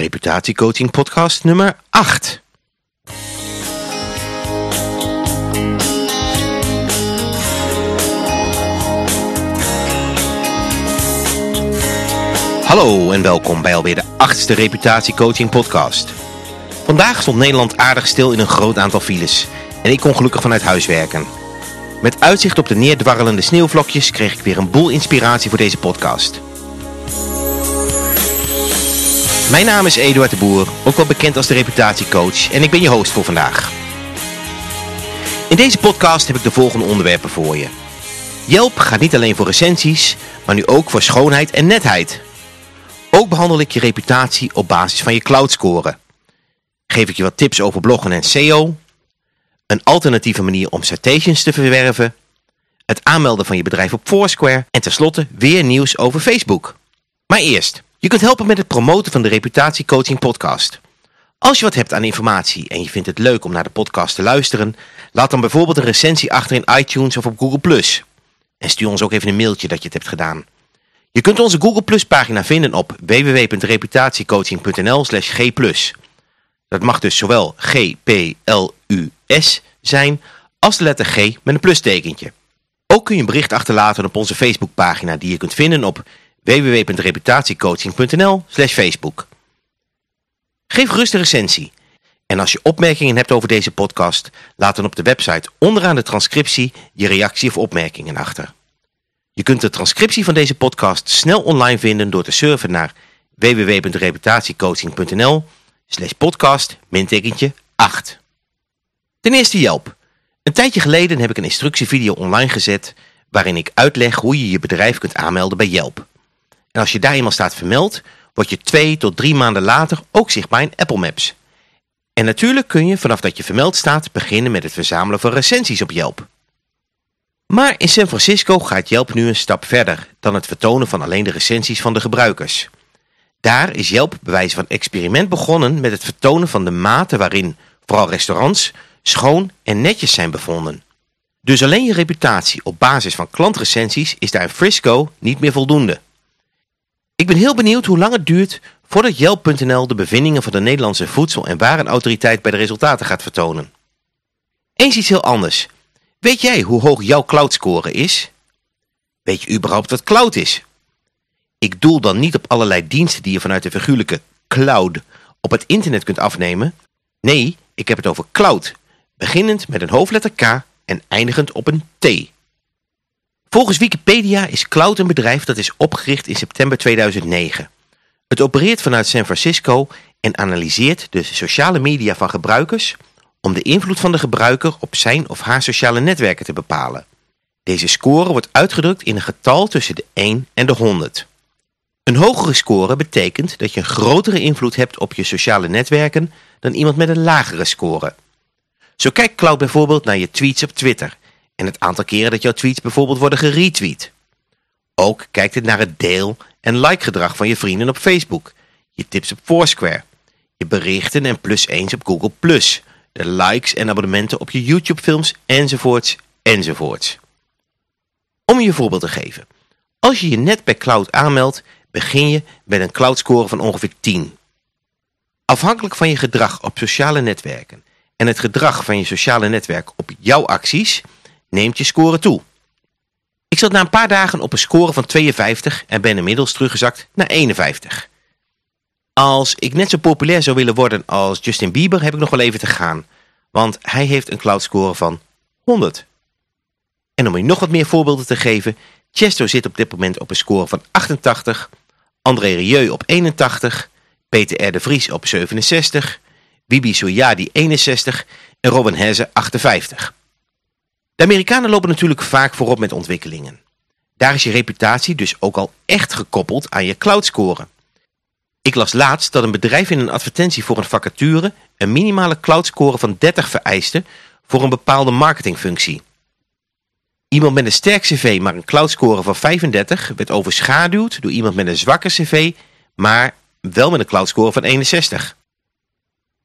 Reputatiecoaching podcast nummer 8. Hallo en welkom bij alweer de achtste Reputatiecoaching podcast. Vandaag stond Nederland aardig stil in een groot aantal files en ik kon gelukkig vanuit huis werken. Met uitzicht op de neerdwarrelende sneeuwvlokjes kreeg ik weer een boel inspiratie voor deze podcast. Mijn naam is Eduard de Boer, ook wel bekend als de reputatiecoach en ik ben je host voor vandaag. In deze podcast heb ik de volgende onderwerpen voor je. Yelp gaat niet alleen voor recensies, maar nu ook voor schoonheid en netheid. Ook behandel ik je reputatie op basis van je cloudscore. Geef ik je wat tips over bloggen en SEO, een alternatieve manier om citations te verwerven, het aanmelden van je bedrijf op Foursquare en tenslotte weer nieuws over Facebook. Maar eerst, je kunt helpen met het promoten van de Reputatiecoaching podcast. Als je wat hebt aan informatie en je vindt het leuk om naar de podcast te luisteren, laat dan bijvoorbeeld een recensie achter in iTunes of op Google+. En stuur ons ook even een mailtje dat je het hebt gedaan. Je kunt onze Google Plus pagina vinden op www.reputatiecoaching.nl slash g+. Dat mag dus zowel G, P, L, U, S zijn als de letter G met een plustekentje. Ook kun je een bericht achterlaten op onze Facebookpagina die je kunt vinden op www.reputatiecoaching.nl slash Facebook. Geef rust een recensie. En als je opmerkingen hebt over deze podcast, laat dan op de website onderaan de transcriptie je reactie of opmerkingen achter. Je kunt de transcriptie van deze podcast snel online vinden door te surfen naar www.reputatiecoaching.nl slash podcast 8. Ten eerste Yelp. Een tijdje geleden heb ik een instructievideo online gezet waarin ik uitleg hoe je je bedrijf kunt aanmelden bij Yelp. En als je daar eenmaal staat vermeld, word je twee tot drie maanden later ook zichtbaar in Apple Maps. En natuurlijk kun je vanaf dat je vermeld staat beginnen met het verzamelen van recensies op Yelp. Maar in San Francisco gaat Yelp nu een stap verder dan het vertonen van alleen de recensies van de gebruikers. Daar is Yelp bij wijze van experiment begonnen met het vertonen van de mate waarin vooral restaurants schoon en netjes zijn bevonden. Dus alleen je reputatie op basis van klantrecensies is daar in Frisco niet meer voldoende. Ik ben heel benieuwd hoe lang het duurt voordat Yelp.nl de bevindingen van de Nederlandse Voedsel- en Warenautoriteit bij de resultaten gaat vertonen. Eens iets heel anders. Weet jij hoe hoog jouw cloudscore is? Weet je überhaupt wat cloud is? Ik doel dan niet op allerlei diensten die je vanuit de figuurlijke cloud op het internet kunt afnemen. Nee, ik heb het over cloud, beginnend met een hoofdletter K en eindigend op een T. Volgens Wikipedia is Cloud een bedrijf dat is opgericht in september 2009. Het opereert vanuit San Francisco en analyseert de sociale media van gebruikers om de invloed van de gebruiker op zijn of haar sociale netwerken te bepalen. Deze score wordt uitgedrukt in een getal tussen de 1 en de 100. Een hogere score betekent dat je een grotere invloed hebt op je sociale netwerken dan iemand met een lagere score. Zo kijkt Cloud bijvoorbeeld naar je tweets op Twitter en het aantal keren dat jouw tweets bijvoorbeeld worden geretweet. Ook kijkt het naar het deel- en like-gedrag van je vrienden op Facebook, je tips op Foursquare, je berichten en plus eens op Google+, de likes en abonnementen op je YouTube-films, enzovoorts, enzovoorts. Om je voorbeeld te geven. Als je je net bij Cloud aanmeldt, begin je met een cloudscore van ongeveer 10. Afhankelijk van je gedrag op sociale netwerken en het gedrag van je sociale netwerk op jouw acties, neemt je score toe. Ik zat na een paar dagen op een score van 52 en ben inmiddels teruggezakt naar 51. Als ik net zo populair zou willen worden als Justin Bieber heb ik nog wel even te gaan, want hij heeft een cloudscore van 100. En om je nog wat meer voorbeelden te geven, Chesto zit op dit moment op een score van 88, André Rieu op 81, Peter R. de Vries op 67, Bibi Soyadi 61 en Robin Heze 58. De Amerikanen lopen natuurlijk vaak voorop met ontwikkelingen. Daar is je reputatie dus ook al echt gekoppeld aan je cloudscore. Ik las laatst dat een bedrijf in een advertentie voor een vacature een minimale cloudscore van 30 vereiste voor een bepaalde marketingfunctie. Iemand met een sterk cv maar een cloudscore van 35 werd overschaduwd door iemand met een zwakke cv, maar wel met een cloudscore van 61.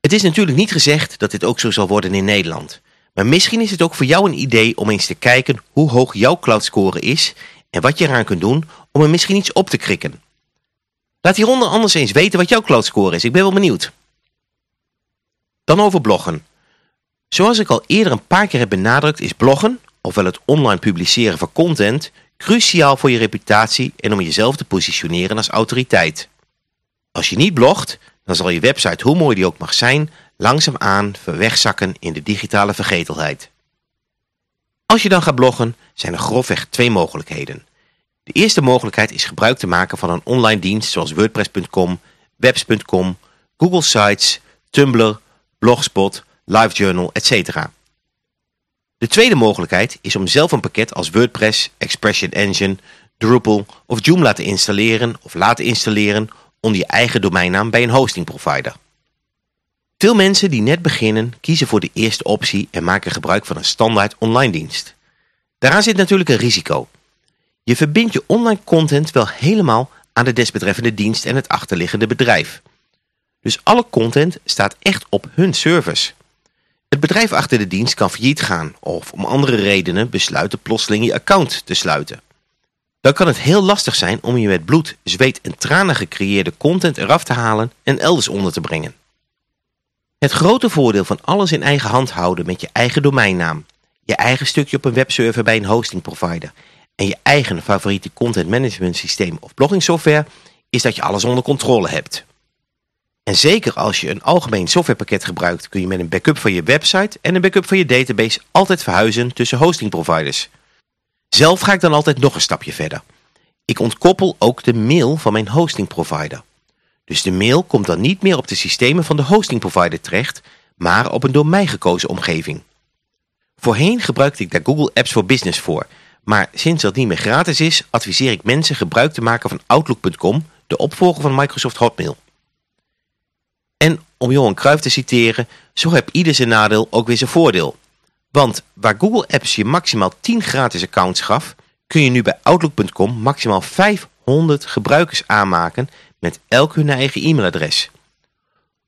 Het is natuurlijk niet gezegd dat dit ook zo zal worden in Nederland. Maar misschien is het ook voor jou een idee om eens te kijken hoe hoog jouw cloudscore is en wat je eraan kunt doen om er misschien iets op te krikken. Laat hieronder anders eens weten wat jouw cloudscore is. Ik ben wel benieuwd. Dan over bloggen. Zoals ik al eerder een paar keer heb benadrukt is bloggen, ofwel het online publiceren van content, cruciaal voor je reputatie en om jezelf te positioneren als autoriteit. Als je niet blogt, dan zal je website, hoe mooi die ook mag zijn, langzaamaan verwegzakken in de digitale vergetelheid. Als je dan gaat bloggen, zijn er grofweg twee mogelijkheden. De eerste mogelijkheid is gebruik te maken van een online dienst zoals WordPress.com, Webs.com, Google Sites, Tumblr, Blogspot, LiveJournal, etc. De tweede mogelijkheid is om zelf een pakket als WordPress, Expression Engine, Drupal of Joomla te installeren of laten installeren onder je eigen domeinnaam bij een hosting provider. Veel mensen die net beginnen kiezen voor de eerste optie en maken gebruik van een standaard online dienst. Daaraan zit natuurlijk een risico. Je verbindt je online content wel helemaal aan de desbetreffende dienst en het achterliggende bedrijf. Dus alle content staat echt op hun service. Het bedrijf achter de dienst kan failliet gaan of om andere redenen besluiten plotseling je account te sluiten. Dan kan het heel lastig zijn om je met bloed, zweet en tranen gecreëerde content eraf te halen en elders onder te brengen. Het grote voordeel van alles in eigen hand houden met je eigen domeinnaam, je eigen stukje op een webserver bij een hosting provider en je eigen favoriete content management systeem of blogging software is dat je alles onder controle hebt. En zeker als je een algemeen softwarepakket gebruikt kun je met een backup van je website en een backup van je database altijd verhuizen tussen hosting providers. Zelf ga ik dan altijd nog een stapje verder. Ik ontkoppel ook de mail van mijn hosting provider. Dus de mail komt dan niet meer op de systemen van de hosting provider terecht, maar op een door mij gekozen omgeving. Voorheen gebruikte ik daar Google Apps for Business voor, maar sinds dat niet meer gratis is, adviseer ik mensen gebruik te maken van Outlook.com, de opvolger van Microsoft Hotmail. En om Johan Cruijff te citeren, zo heb ieder zijn nadeel ook weer zijn voordeel. Want waar Google Apps je maximaal 10 gratis accounts gaf, kun je nu bij Outlook.com maximaal 500 gebruikers aanmaken met elk hun eigen e-mailadres.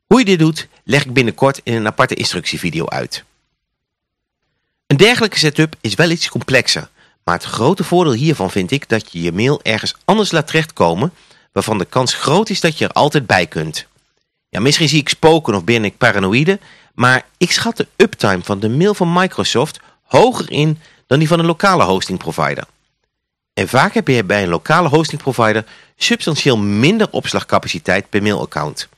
Hoe je dit doet, leg ik binnenkort in een aparte instructievideo uit. Een dergelijke setup is wel iets complexer, maar het grote voordeel hiervan vind ik dat je je mail ergens anders laat terechtkomen, waarvan de kans groot is dat je er altijd bij kunt. Ja, misschien zie ik spoken of ben ik paranoïde, maar ik schat de uptime van de mail van Microsoft hoger in dan die van een lokale hosting provider. En vaak heb je bij een lokale hosting provider substantieel minder opslagcapaciteit per mailaccount.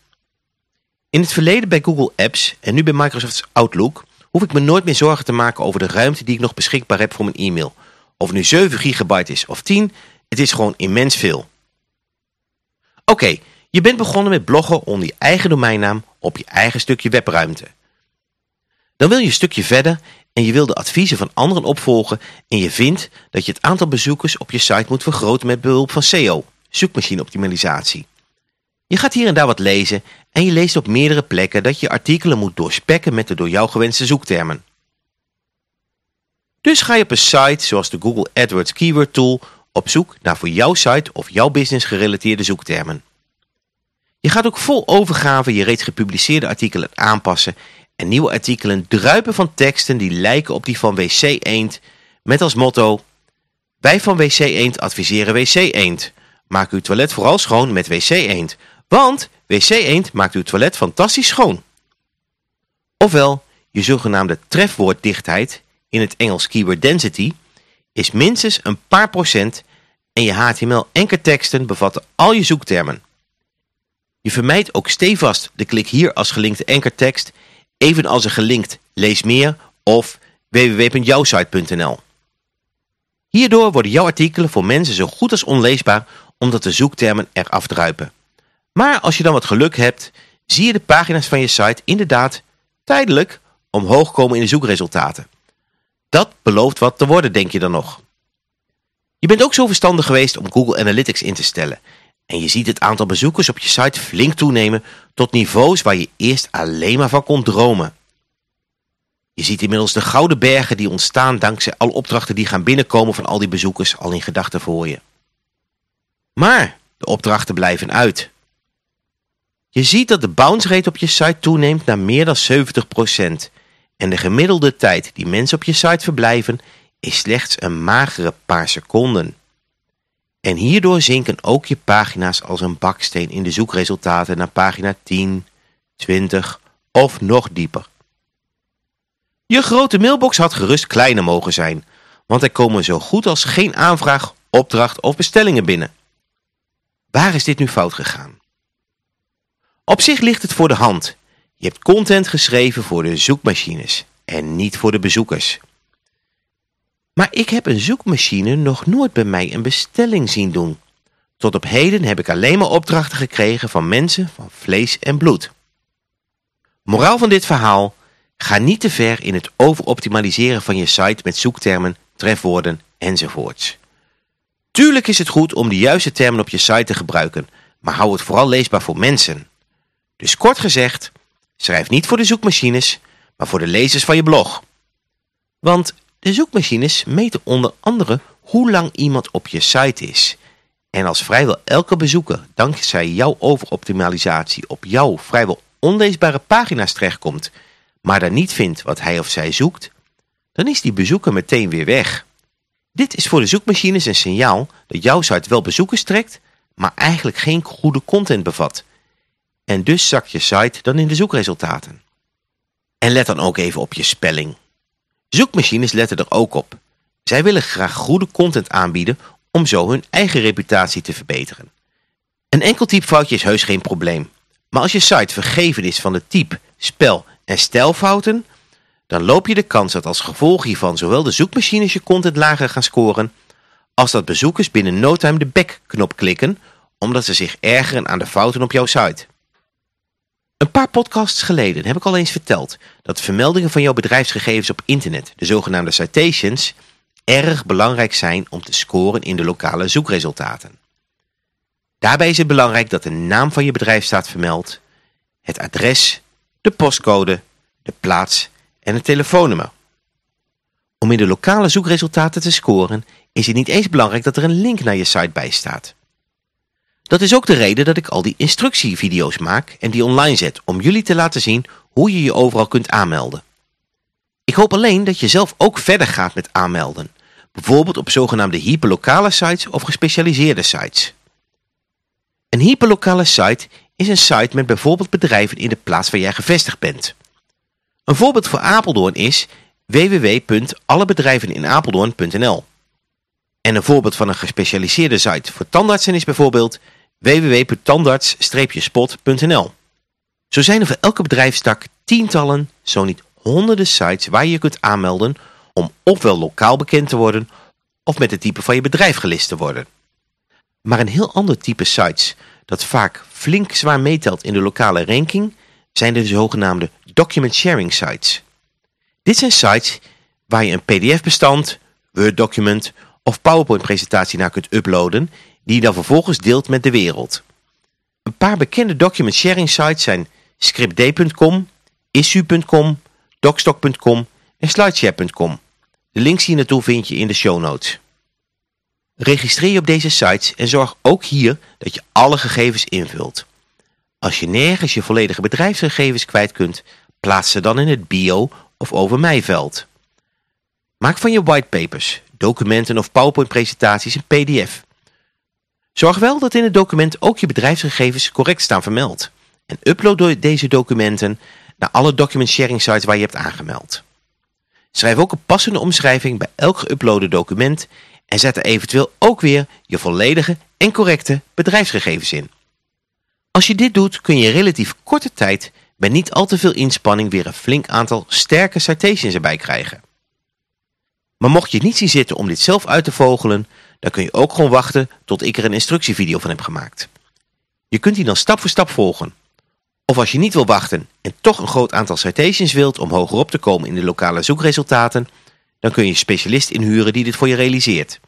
In het verleden bij Google Apps en nu bij Microsoft's Outlook hoef ik me nooit meer zorgen te maken over de ruimte die ik nog beschikbaar heb voor mijn e-mail. Of het nu 7 gigabyte is of 10, het is gewoon immens veel. Oké, je bent begonnen met bloggen onder je eigen domeinnaam op je eigen stukje webruimte. Dan wil je een stukje verder en je wil de adviezen van anderen opvolgen en je vindt dat je het aantal bezoekers op je site moet vergroten met behulp van SEO, zoekmachineoptimalisatie. Je gaat hier en daar wat lezen en je leest op meerdere plekken dat je artikelen moet doorspekken met de door jou gewenste zoektermen. Dus ga je op een site zoals de Google AdWords Keyword Tool op zoek naar voor jouw site of jouw business gerelateerde zoektermen. Je gaat ook vol overgave je reeds gepubliceerde artikelen aanpassen en nieuwe artikelen druipen van teksten die lijken op die van WC Eend met als motto Wij van WC Eend adviseren WC Eend. Maak uw toilet vooral schoon met WC Eend, want WC Eend maakt uw toilet fantastisch schoon. Ofwel, je zogenaamde trefwoorddichtheid, in het Engels keyword density, is minstens een paar procent en je HTML teksten bevatten al je zoektermen. Je vermijdt ook stevast de klik hier als gelinkte enkertekst, evenals een gelinkt lees meer of www.jouwsite.nl. Hierdoor worden jouw artikelen voor mensen zo goed als onleesbaar omdat de zoektermen eraf druipen. Maar als je dan wat geluk hebt, zie je de pagina's van je site inderdaad tijdelijk omhoog komen in de zoekresultaten. Dat belooft wat te worden, denk je dan nog. Je bent ook zo verstandig geweest om Google Analytics in te stellen en je ziet het aantal bezoekers op je site flink toenemen tot niveaus waar je eerst alleen maar van kon dromen. Je ziet inmiddels de gouden bergen die ontstaan dankzij alle opdrachten die gaan binnenkomen van al die bezoekers al in gedachten voor je. Maar de opdrachten blijven uit. Je ziet dat de bounce rate op je site toeneemt naar meer dan 70% en de gemiddelde tijd die mensen op je site verblijven is slechts een magere paar seconden. En hierdoor zinken ook je pagina's als een baksteen in de zoekresultaten naar pagina 10, 20 of nog dieper. Je grote mailbox had gerust kleiner mogen zijn, want er komen zo goed als geen aanvraag, opdracht of bestellingen binnen. Waar is dit nu fout gegaan? Op zich ligt het voor de hand. Je hebt content geschreven voor de zoekmachines en niet voor de bezoekers. Maar ik heb een zoekmachine nog nooit bij mij een bestelling zien doen. Tot op heden heb ik alleen maar opdrachten gekregen van mensen van vlees en bloed. Moraal van dit verhaal, ga niet te ver in het overoptimaliseren van je site met zoektermen, trefwoorden enzovoorts. Tuurlijk is het goed om de juiste termen op je site te gebruiken, maar hou het vooral leesbaar voor mensen. Dus kort gezegd, schrijf niet voor de zoekmachines, maar voor de lezers van je blog. Want de zoekmachines meten onder andere hoe lang iemand op je site is. En als vrijwel elke bezoeker dankzij jouw overoptimalisatie op jouw vrijwel onleesbare pagina's terechtkomt, maar daar niet vindt wat hij of zij zoekt, dan is die bezoeker meteen weer weg. Dit is voor de zoekmachines een signaal dat jouw site wel bezoekers trekt, maar eigenlijk geen goede content bevat. En dus zakt je site dan in de zoekresultaten. En let dan ook even op je spelling. Zoekmachines letten er ook op. Zij willen graag goede content aanbieden om zo hun eigen reputatie te verbeteren. Een enkel typfoutje is heus geen probleem. Maar als je site vergeven is van de type, spel en stijlfouten, dan loop je de kans dat als gevolg hiervan zowel de zoekmachines je content lager gaan scoren, als dat bezoekers binnen no time de back-knop klikken, omdat ze zich ergeren aan de fouten op jouw site. Een paar podcasts geleden heb ik al eens verteld dat vermeldingen van jouw bedrijfsgegevens op internet, de zogenaamde citations, erg belangrijk zijn om te scoren in de lokale zoekresultaten. Daarbij is het belangrijk dat de naam van je bedrijf staat vermeld, het adres, de postcode, de plaats en het telefoonnummer. Om in de lokale zoekresultaten te scoren is het niet eens belangrijk dat er een link naar je site bij staat. Dat is ook de reden dat ik al die instructievideo's maak en die online zet om jullie te laten zien hoe je je overal kunt aanmelden. Ik hoop alleen dat je zelf ook verder gaat met aanmelden, bijvoorbeeld op zogenaamde hyperlokale sites of gespecialiseerde sites. Een hyperlokale site is een site met bijvoorbeeld bedrijven in de plaats waar jij gevestigd bent. Een voorbeeld voor Apeldoorn is www.allebedrijveninapeldoorn.nl En een voorbeeld van een gespecialiseerde site voor tandartsen is bijvoorbeeld www.tandarts-spot.nl Zo zijn er voor elke bedrijfstak tientallen, zo niet honderden sites waar je kunt aanmelden om ofwel lokaal bekend te worden of met het type van je bedrijf gelist te worden. Maar een heel ander type sites dat vaak flink zwaar meetelt in de lokale ranking zijn de zogenaamde document sharing sites. Dit zijn sites waar je een pdf-bestand, Word-document of PowerPoint-presentatie naar kunt uploaden die je dan vervolgens deelt met de wereld. Een paar bekende document sharing sites zijn scriptd.com, issue.com, docstock.com en slideshare.com. De links hier naartoe vind je in de show notes. Registreer je op deze sites en zorg ook hier dat je alle gegevens invult. Als je nergens je volledige bedrijfsgegevens kwijt kunt, plaats ze dan in het bio of over mij veld. Maak van je whitepapers, documenten of PowerPoint presentaties een pdf. Zorg wel dat in het document ook je bedrijfsgegevens correct staan vermeld. En upload deze documenten naar alle document sharing sites waar je hebt aangemeld. Schrijf ook een passende omschrijving bij elk geüploade document en zet er eventueel ook weer je volledige en correcte bedrijfsgegevens in. Als je dit doet kun je relatief korte tijd bij niet al te veel inspanning weer een flink aantal sterke citations erbij krijgen. Maar mocht je niet zien zitten om dit zelf uit te vogelen, dan kun je ook gewoon wachten tot ik er een instructievideo van heb gemaakt. Je kunt die dan stap voor stap volgen. Of als je niet wil wachten en toch een groot aantal citations wilt om hogerop te komen in de lokale zoekresultaten, dan kun je een specialist inhuren die dit voor je realiseert.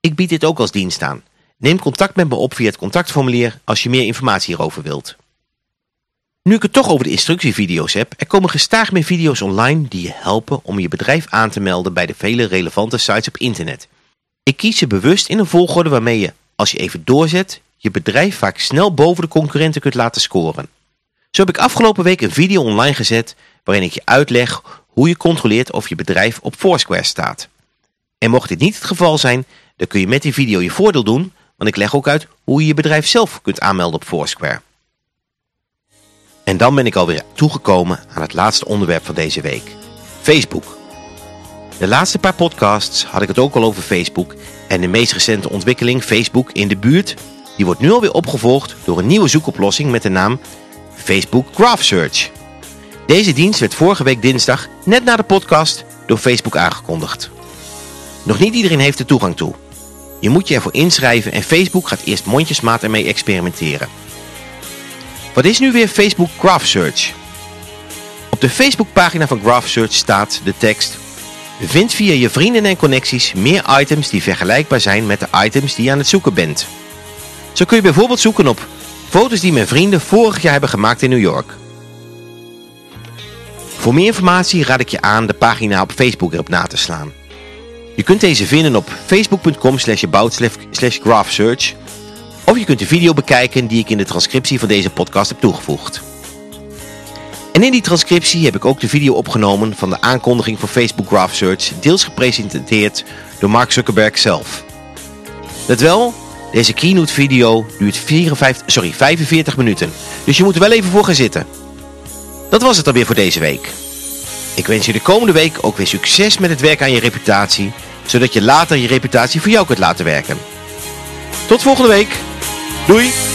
Ik bied dit ook als dienst aan. Neem contact met me op via het contactformulier als je meer informatie hierover wilt. Nu ik het toch over de instructievideo's heb, er komen gestaag meer video's online die je helpen om je bedrijf aan te melden bij de vele relevante sites op internet. Ik kies ze bewust in een volgorde waarmee je, als je even doorzet, je bedrijf vaak snel boven de concurrenten kunt laten scoren. Zo heb ik afgelopen week een video online gezet waarin ik je uitleg hoe je controleert of je bedrijf op Foursquare staat. En mocht dit niet het geval zijn, dan kun je met die video je voordeel doen, want ik leg ook uit hoe je je bedrijf zelf kunt aanmelden op Foursquare. En dan ben ik alweer toegekomen aan het laatste onderwerp van deze week. Facebook. De laatste paar podcasts had ik het ook al over Facebook en de meest recente ontwikkeling Facebook in de buurt, die wordt nu alweer opgevolgd door een nieuwe zoekoplossing met de naam Facebook Graph Search. Deze dienst werd vorige week dinsdag, net na de podcast, door Facebook aangekondigd. Nog niet iedereen heeft er toegang toe. Je moet je ervoor inschrijven en Facebook gaat eerst mondjesmaat ermee experimenteren. Wat is nu weer Facebook Graph Search? Op de Facebookpagina van Graph Search staat de tekst Vind via je vrienden en connecties meer items die vergelijkbaar zijn met de items die je aan het zoeken bent. Zo kun je bijvoorbeeld zoeken op foto's die mijn vrienden vorig jaar hebben gemaakt in New York. Voor meer informatie raad ik je aan de pagina op Facebook erop na te slaan. Je kunt deze vinden op facebook.com slash graphsearch of je kunt de video bekijken die ik in de transcriptie van deze podcast heb toegevoegd. En in die transcriptie heb ik ook de video opgenomen van de aankondiging voor Facebook Graph Search, deels gepresenteerd door Mark Zuckerberg zelf. Let wel, deze keynote video duurt 54, sorry, 45 minuten, dus je moet er wel even voor gaan zitten. Dat was het dan weer voor deze week. Ik wens je de komende week ook weer succes met het werk aan je reputatie, zodat je later je reputatie voor jou kunt laten werken. Tot volgende week. Doei!